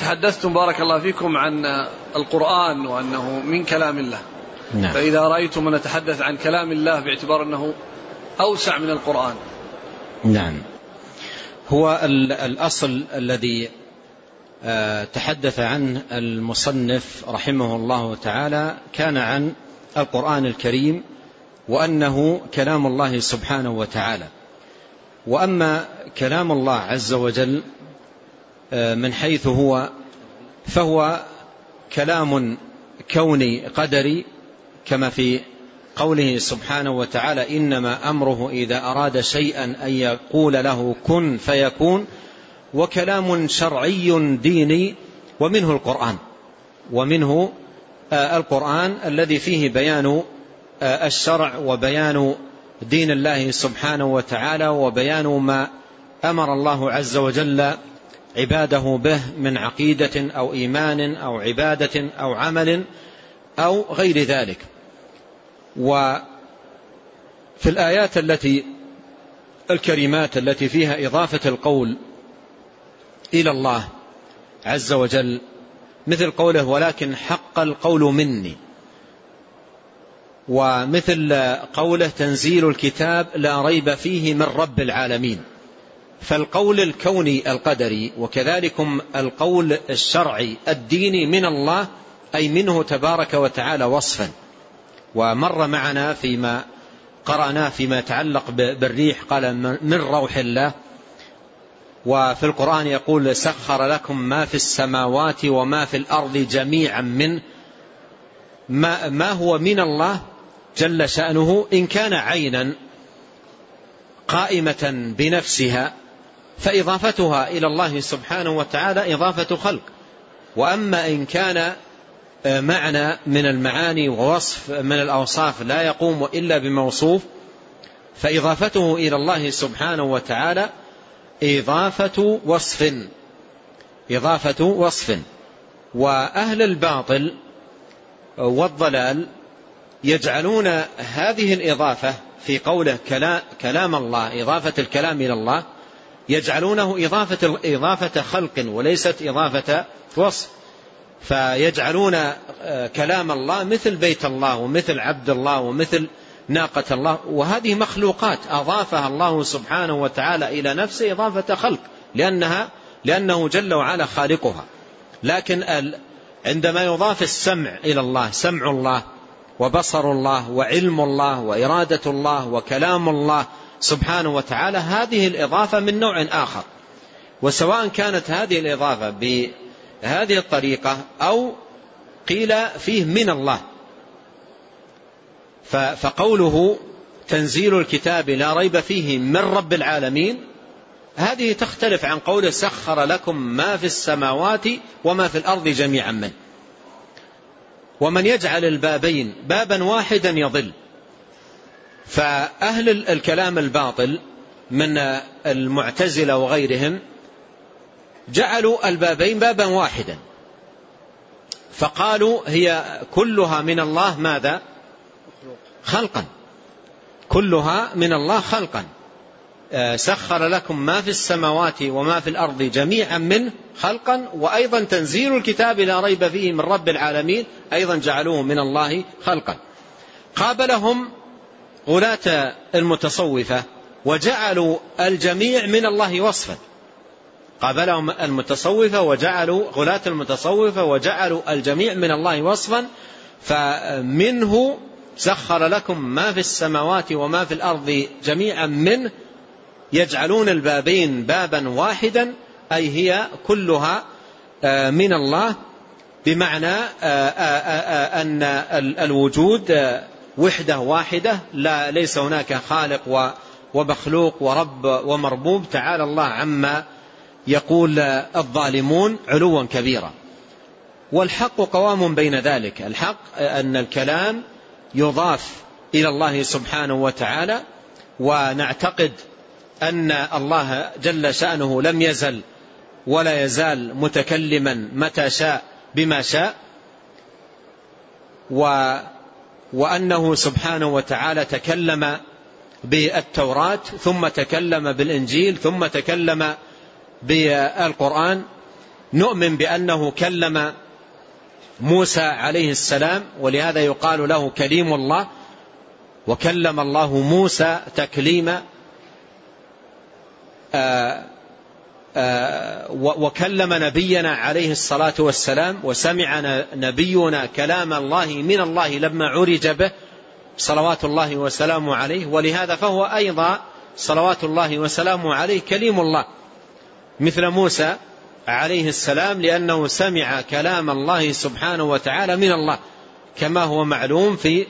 تحدثتم بارك الله فيكم عن القرآن وأنه من كلام الله. نعم. فإذا رأيتم أن نتحدث عن كلام الله باعتبار أنه أوسع من القرآن. نعم. هو الأصل الذي تحدث عنه المصنف رحمه الله تعالى كان عن القرآن الكريم وأنه كلام الله سبحانه وتعالى. وأما كلام الله عز وجل من حيث هو فهو كلام كوني قدري كما في قوله سبحانه وتعالى إنما أمره إذا أراد شيئا أن يقول له كن فيكون وكلام شرعي ديني ومنه القرآن ومنه القرآن الذي فيه بيان الشرع وبيان دين الله سبحانه وتعالى وبيان ما أمر الله عز وجل عباده به من عقيدة أو إيمان أو عبادة أو عمل أو غير ذلك. وفي الآيات التي الكريمات التي فيها إضافة القول إلى الله عز وجل مثل قوله ولكن حق القول مني. ومثل قوله تنزيل الكتاب لا ريب فيه من رب العالمين. فالقول الكوني القدري وكذلكم القول الشرعي الديني من الله أي منه تبارك وتعالى وصفا. ومر معنا فيما قرأناه فيما يتعلق بالريح قال من روح الله؟ وفي القرآن يقول سخر لكم ما في السماوات وما في الأرض جميعا من ما, ما هو من الله؟ جل شأنه إن كان عينا قائمة بنفسها فإضافتها إلى الله سبحانه وتعالى إضافة خلق. وأما إن كان معنى من المعاني ووصف من الأوصاف لا يقوم إلا بموصوف فإضافته إلى الله سبحانه وتعالى إضافة وصف. إضافة وصف. وأهل الباطل والضلال يجعلون هذه الإضافة في قوله كلام الله إضافة الكلام إلى الله يجعلونه إضافة, إضافة خلق وليست إضافة وصف. فيجعلون كلام الله مثل بيت الله ومثل عبد الله ومثل ناقة الله. وهذه مخلوقات أضافها الله سبحانه وتعالى إلى نفسه إضافة خلق لأنها لأنه جل وعلا خالقها. لكن عندما يضاف السمع إلى الله سمع الله وبصر الله وعلم الله وإرادة الله وكلام الله سبحانه وتعالى هذه الإضافة من نوع آخر. وسواء كانت هذه الإضافة بهذه الطريقة أو قيل فيه من الله. فقوله تنزيل الكتاب لا ريب فيه من رب العالمين هذه تختلف عن قوله سخر لكم ما في السماوات وما في الأرض جميعا. منه ومن يجعل البابين بابا واحدا يضل. فأهل الكلام الباطل من المعتزلة وغيرهم جعلوا البابين بابا واحدا. فقالوا هي كلها من الله ماذا؟ خلقا. كلها من الله خلقا. سخر لكم ما في السماوات وما في الأرض جميعا منه خلقا وأيضا تنزيل الكتاب لا ريب فيه من رب العالمين أيضا جعلوه من الله خلقا. قابلهم غلاة المتصوفة وجعلوا الجميع من الله وصفا. قابلهم المتصوفة وجعلوا غلاة المتصوفة وجعلوا الجميع من الله وصفا فمنه سخر لكم ما في السماوات وما في الأرض جميعا منه يجعلون البابين بابا واحدا أي هي كلها من الله بمعنى أن الوجود وحدة واحدة لا ليس هناك خالق ومخلوق ورب ومربوب. تعالى الله عما يقول الظالمون علوا كبيرا. والحق قوام بين ذلك. الحق أن الكلام يضاف إلى الله سبحانه وتعالى ونعتقد أن الله جل شأنه لم يزل ولا يزال متكلما متى شاء بما شاء. و وأنه سبحانه وتعالى تكلم بالتوراة ثم تكلم بالإنجيل ثم تكلم بالقرآن. نؤمن بأنه كلم موسى عليه السلام ولهذا يقال له كليم الله وكلم الله موسى تكليما آه، وكلم نبينا عليه الصلاة والسلام وسمع نبينا كلام الله من الله لما عرج به صلوات الله وسلامه عليه. ولهذا فهو أيضا صلوات الله وسلامه عليه كليم الله. مثل موسى عليه السلام لأنه سمع كلام الله سبحانه وتعالى من الله كما هو معلوم في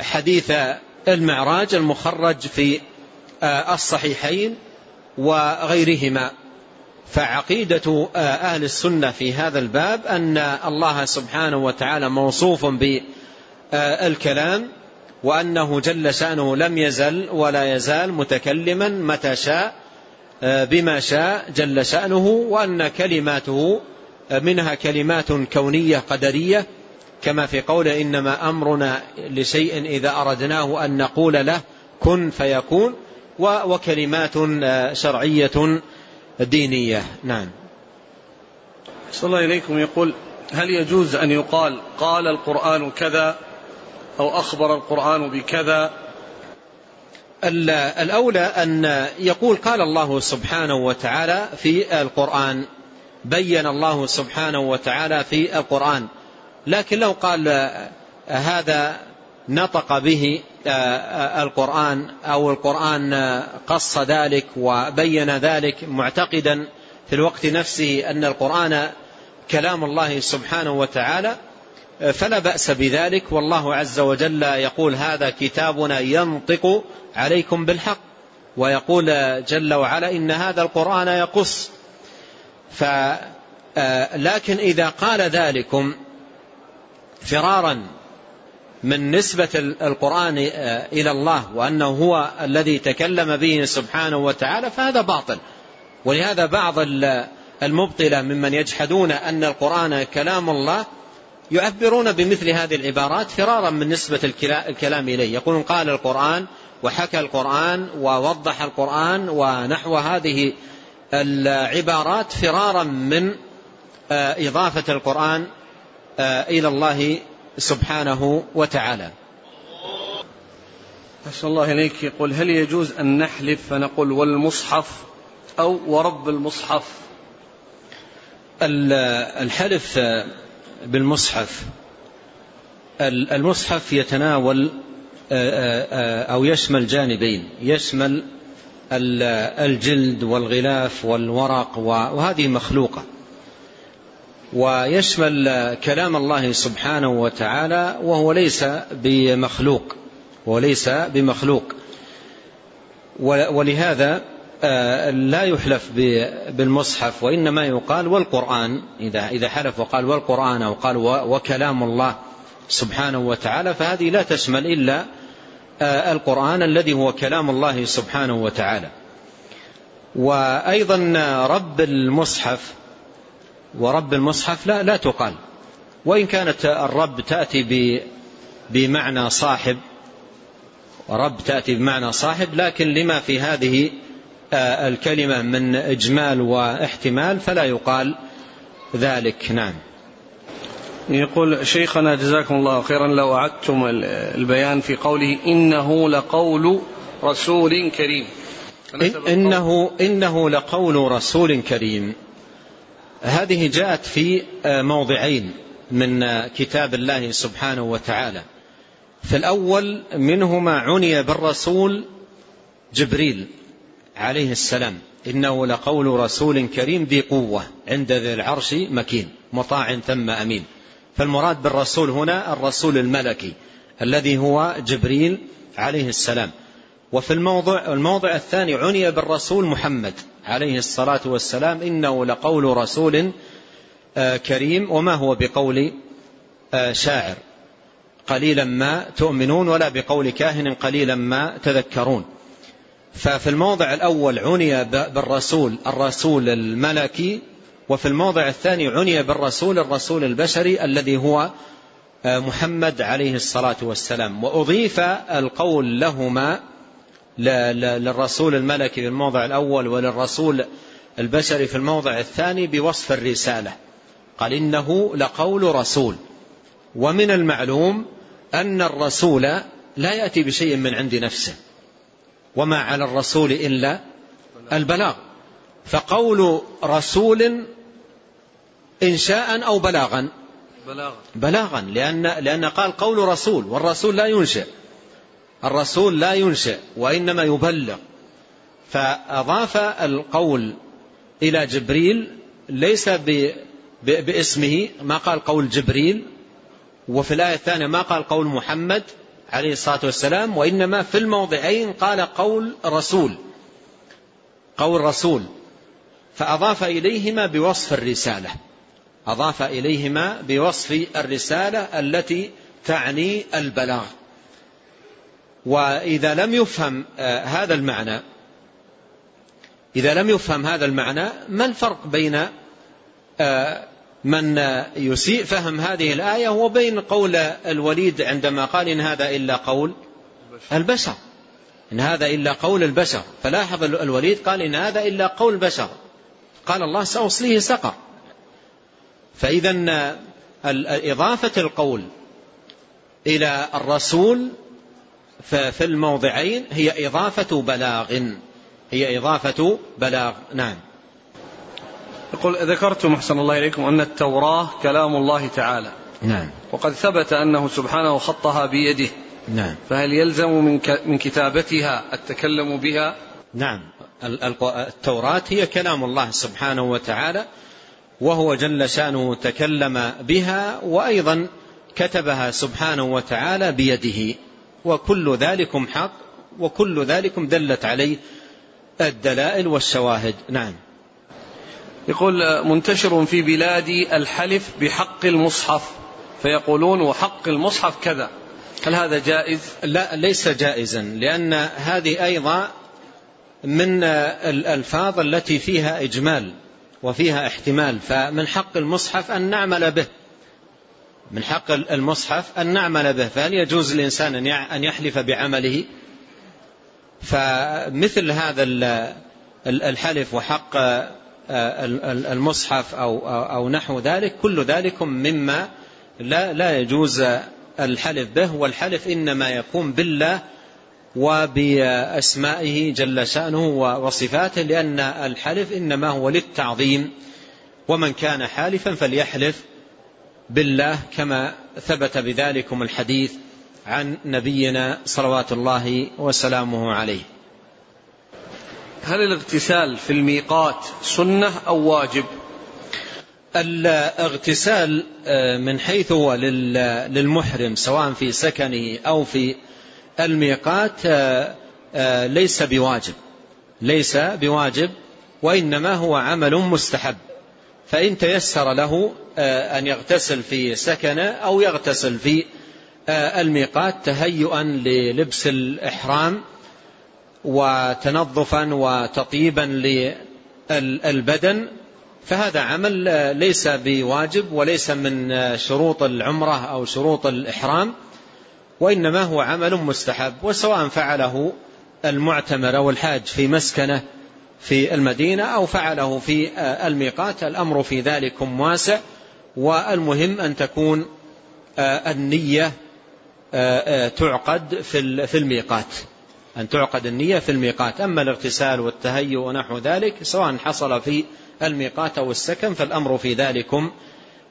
حديث المعراج المخرج في آه، الصحيحين وغيرهما. فعقيدة آه، أهل السنة في هذا الباب أن الله سبحانه وتعالى موصوف بالكلام وأنه جل شأنه لم يزل ولا يزال متكلما متى شاء آه، بما شاء جل شأنه وأن كلماته آه، منها كلمات كونية قدرية كما في قوله إنما أمرنا لشيء إذا أردناه أن نقول له كن فيكون وكلمات شرعية دينية نعم. صلى الله إليكم. يقول هل يجوز أن يقال قال القرآن كذا أو أخبر القرآن بكذا؟ الأولى أن يقول قال الله سبحانه وتعالى في القرآن بين الله سبحانه وتعالى في القرآن. لكن لو قال هذا نطق به القرآن أو القرآن قص ذلك وبين ذلك معتقدا في الوقت نفسه أن القرآن كلام الله سبحانه وتعالى فلا بأس بذلك. والله عز وجل يقول هذا كتابنا ينطق عليكم بالحق ويقول جل وعلا إن هذا القرآن يقص. لكن إذا قال ذلكم فرارا من نسبة القرآن إلى الله وأنه هو الذي تكلم به سبحانه وتعالى فهذا باطل. ولهذا بعض المبطلة ممن يجحدون أن القرآن كلام الله يعبرون بمثل هذه العبارات فرارا من نسبة الكلام إليه. يقولون قال القرآن وحكى القرآن ووضح القرآن ونحو هذه العبارات فرارا من آه، إضافة القرآن آه، إلى الله سبحانه وتعالى. أسأل الله إليك. يقول هل يجوز أن نحلف فنقول والمصحف أو ورب المصحف؟ الحلف بالمصحف المصحف يتناول أو يشمل جانبين. يشمل الجلد والغلاف والورق وهذه مخلوقة. ويشمل كلام الله سبحانه وتعالى وهو ليس بمخلوق وليس بمخلوق. ولهذا آه، لا يحلف بالمصحف وإنما يقال والقرآن إذا إذا حلف وقال والقرآن أو قال وكلام الله سبحانه وتعالى فهذه لا تشمل إلا آه، القرآن الذي هو كلام الله سبحانه وتعالى. وأيضا رب المصحف ورب المصحف لا لا تقال. وإن كانت الرب تأتي بمعنى صاحب رب تأتي بمعنى صاحب لكن لما في هذه آه، الكلمة من إجمال واحتمال فلا يقال ذلك. نعم. يقول شيخنا جزاكم الله خيرا لو أعدتم البيان في قوله إنه لقول رسول كريم. إنه, إنه لقول رسول كريم. هذه جاءت في آه، موضعين من آه، كتاب الله سبحانه وتعالى. في الأول منهما عني بالرسول جبريل عليه السلام. إنه لقول رسول كريم ذي قوة عند ذي العرش مكين مطاع ثم أمين. فالمراد بالرسول هنا الرسول الملكي الذي هو جبريل عليه السلام. وفي الموضع, الموضع الثاني عني بالرسول محمد. عليه الصلاة والسلام إنه لقول رسول آه، كريم وما هو بقول آه، شاعر. قليلا ما تؤمنون ولا بقول كاهن قليلا ما تذكرون. ففي الموضع الأول عني بالرسول الرسول الملكي وفي الموضع الثاني عني بالرسول الرسول البشري الذي هو آه، محمد عليه الصلاة والسلام. وأضيف القول لهما للرسول الملكي في الموضع الأول وللرسول البشري في الموضع الثاني بوصف الرسالة. قال إنه لقول رسول. ومن المعلوم أن الرسول لا يأتي بشيء من عند نفسه. وما على الرسول إلا البلاغ. فقول رسول إنشاء أو بلاغا. بلاغا لأن, لأن قال قول رسول والرسول لا ينشئ. الرسول لا ينشئ وإنما يبلغ. فأضاف القول إلى جبريل ليس باسمه ما قال قول جبريل وفي الآية الثانية ما قال قول محمد عليه الصلاة والسلام وإنما في الموضعين قال قول رسول قول رسول. فأضاف إليهما بوصف الرسالة أضاف إليهما بوصف الرسالة التي تعني البلاغ. وإذا لم يفهم آه، هذا المعنى إذا لم يفهم هذا المعنى ما الفرق بين آه، من يسيء فهم هذه الآية وبين قول الوليد عندما قال إن هذا إلا قول البشر؟ إن هذا إلا قول البشر. فلاحظ الوليد قال إن هذا إلا قول البشر. قال الله سأصليه سقر. فإذا إضافة القول إلى الرسول في الموضعين هي إضافة بلاغ. هي إضافة بلاغ. نعم. يقول ذكرتم أحسن الله إليكم أن التوراة كلام الله تعالى. نعم. وقد ثبت أنه سبحانه خطها بيده. نعم. فهل يلزم من من كتابتها التكلم بها؟ نعم. التوراة هي كلام الله سبحانه وتعالى وهو جل شأنه تكلم بها وأيضا كتبها سبحانه وتعالى بيده. وكل ذلكم حق وكل ذلكم دلت عليه الدلائل والشواهد. نعم. يقول منتشر في بلادي الحلف بحق المصحف فيقولون وحق المصحف كذا. هل هذا جائز؟ لا ليس جائزا لأن هذه أيضا من الألفاظ التي فيها إجمال وفيها احتمال فمن حق المصحف أن نعمل به. من حق المصحف أن نعمل به فهل يجوز الإنسان أن يحلف بعمله. فمثل هذا الحلف وحق المصحف أو, أو نحو ذلك كل ذلك مما لا, لا يجوز الحلف به. والحلف إنما يكون بالله وبأسمائه جل شأنه وصفاته لأن الحلف إنما هو للتعظيم. ومن كان حالفا فليحلف. بالله كما ثبت بذلكم الحديث عن نبينا صلوات الله وسلامه عليه. هل الاغتسال في الميقات سنة أو واجب؟ الاغتسال آه، من حيث هو للمحرم سواء في سكنه أو في الميقات آه، آه، ليس بواجب ليس بواجب وإنما هو عمل مستحب. فإن تيسر له أن يغتسل في سكنة أو يغتسل في الميقات تهيئا للبس الإحرام وتنظفا وتطيبا للبدن. فهذا عمل ليس بواجب وليس من شروط العمرة أو شروط الإحرام وإنما هو عمل مستحب وسواء فعله المعتمر أو الحاج في مسكنة في المدينة أو فعله في الميقات. الأمر في ذلك واسع والمهم أن تكون النية تعقد في الميقات. أن تعقد النية في الميقات. أما الاغتسال والتهيؤ ونحو ذلك سواء حصل في الميقات أو السكن فالأمر في ذلكم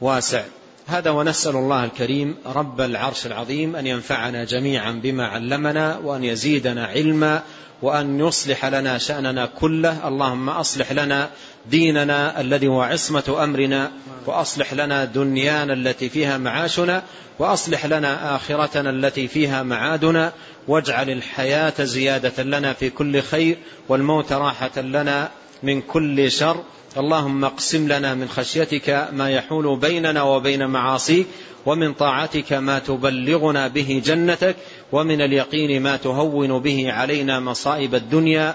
واسع. هذا ونسأل الله الكريم رب العرش العظيم أن ينفعنا جميعا بما علمنا وأن يزيدنا علما وأن يصلح لنا شأننا كله. اللهم أصلح لنا ديننا الذي هو عصمة أمرنا وأصلح لنا دنيانا التي فيها معاشنا وأصلح لنا آخرتنا التي فيها معادنا. واجعل الحياة زيادة لنا في كل خير والموت راحة لنا. من كل شر. اللهم اقسم لنا من خشيتك ما يحول بيننا وبين معاصيك ومن طاعتك ما تبلغنا به جنتك ومن اليقين ما تهون به علينا مصائب الدنيا.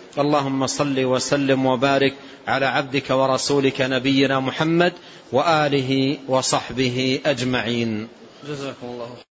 اللهم صل وسلم وبارك على عبدك ورسولك نبينا محمد وآله وصحبه أجمعين. جزاكم الله